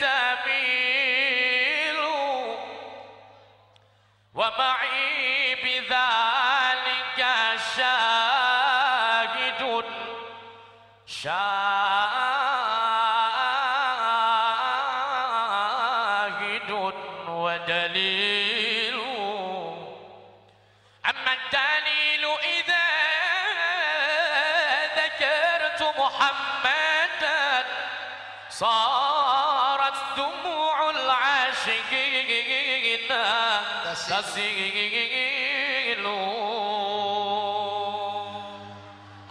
تميل ومعي بذلك شاهد شاهد ودليل. أما الدليل إذا ذكرت محمدا صار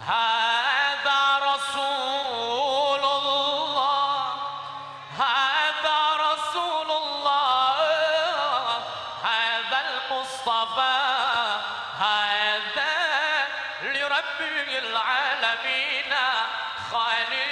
هذا رسول الله هذا رسول الله هذا المصطفى هذا لرب العالمين خليل.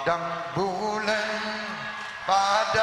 padang bulan pada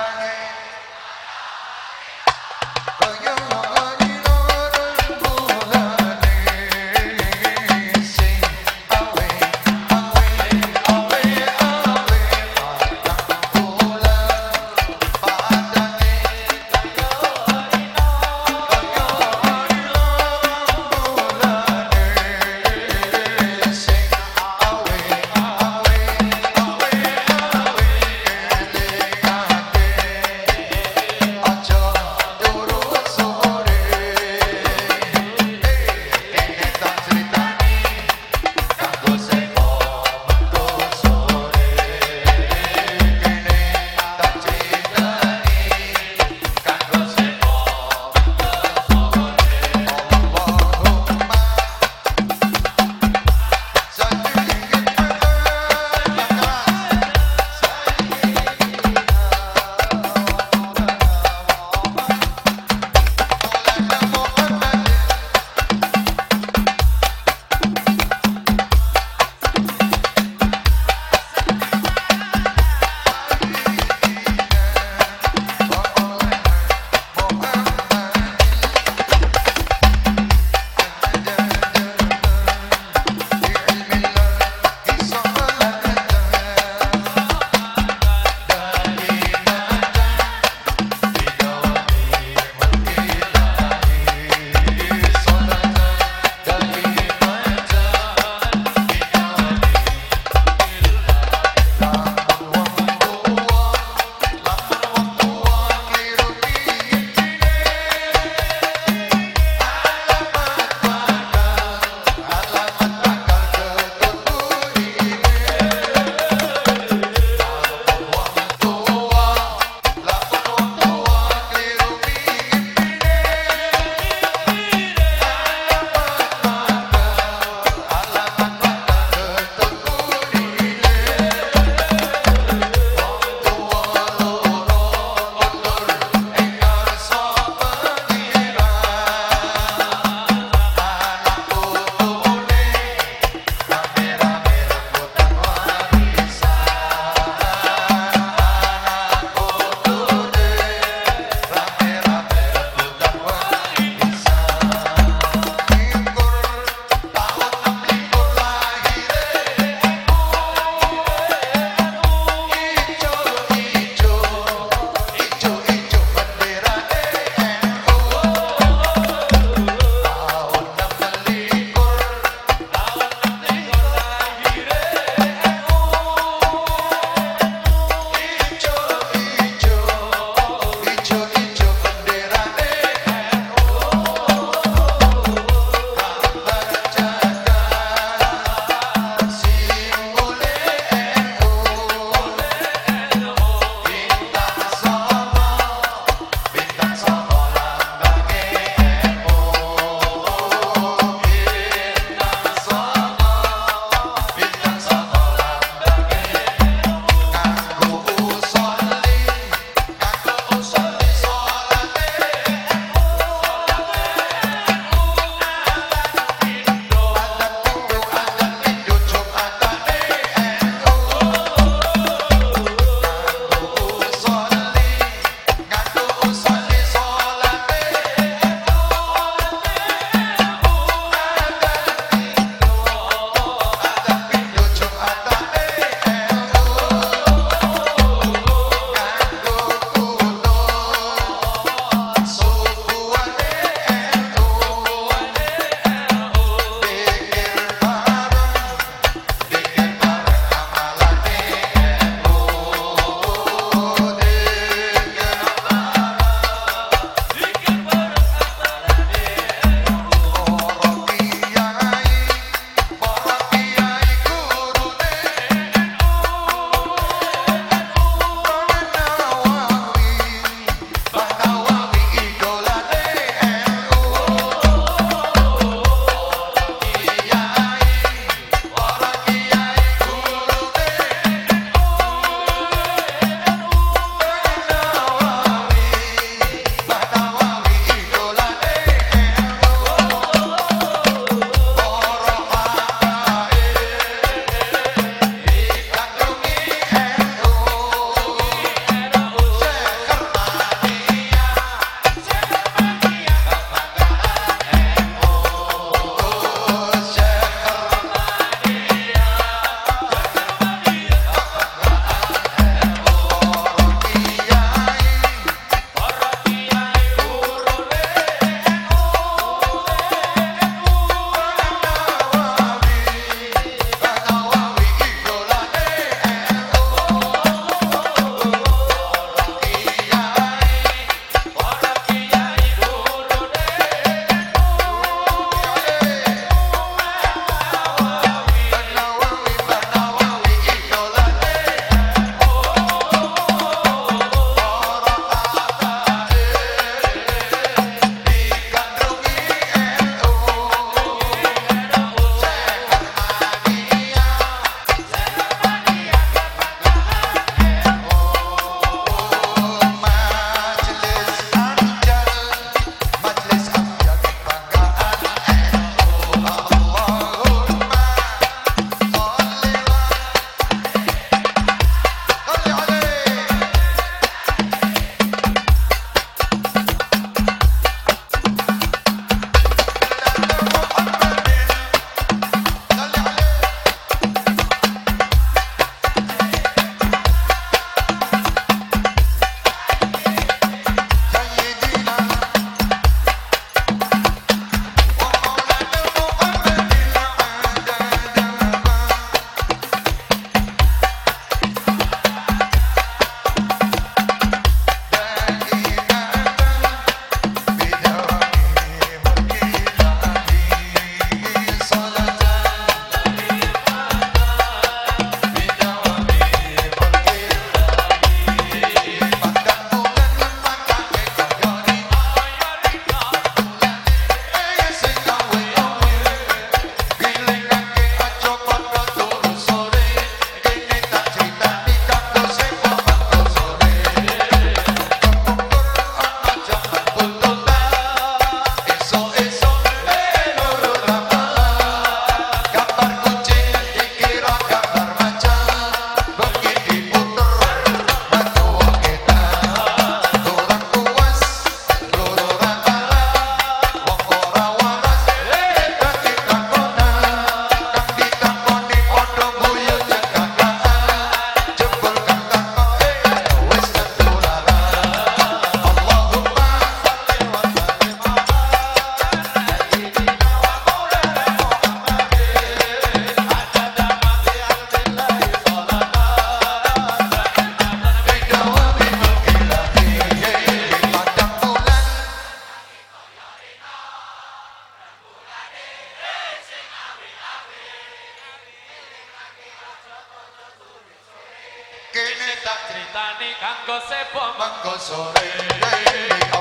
ceritani kanggo sepo mengko sore.